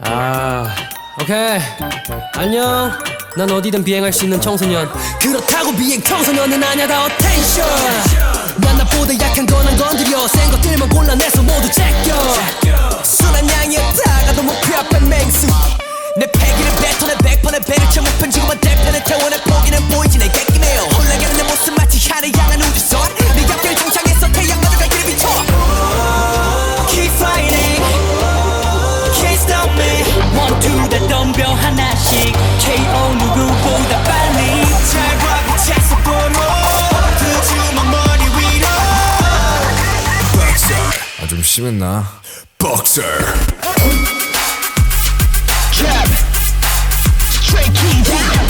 아, 오케이. 안녕. 난 어디든 비행할 수 있는 청소년. 그렇다고 비행 청소년은 아냐 다 어텐션. 난 나보다 약한 건 안 건드려. 센 것들만 골라내서 모두 제껴. 순한 양이었다가도 목표 앞에 맹수. 내 패기를 뱉어내 백번의 배를 채워 편지고만 대편에 태워 내 포기는 보이지 내 객기 아좀 심했나? Boxer Jab. Straight key down.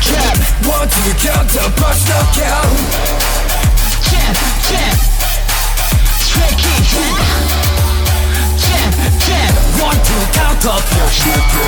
Jab. One two counter punch knockout Jab. Jab. Straight key down. Jab. Jab. One, two, counter 눈에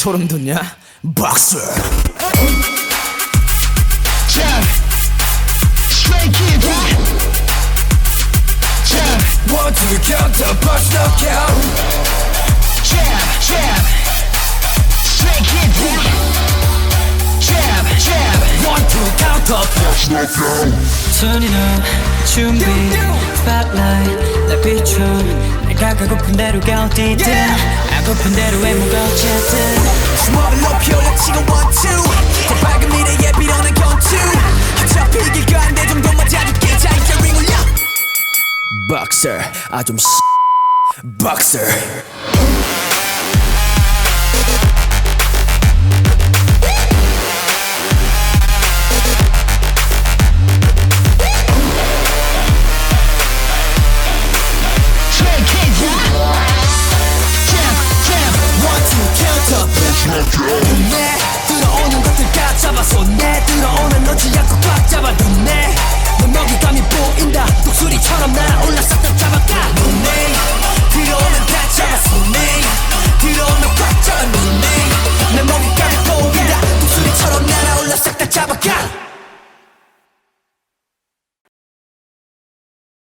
소름 돋냐? One two punch knockout Jab. Jab. Straight. Jab. Jab. One two up 준비 Spotlight 날 비춰 내가 가고픈 대로 가 어디든 아 고픈 대로 해무가 어쨌든 주먹을 one two. 더 밝은 미래에 빌어낸 경투 어차피 이길 거한데 정도만 자줄게 자 이제 링 올려. Boxer 아좀 Boxer 눈에 들어오는 것들 다 잡아 손에 들어오는 놓지 않고 꽉 잡아 눈에 내 먹이감이 보인다. 독수리처럼 날아올라 싹 다 잡아가 눈에 들어오면 다 잡아 손에 들어오면 꽉 잡아 눈에 내 먹이감이 보인다. 독수리처럼 날아올라 싹 다 잡아가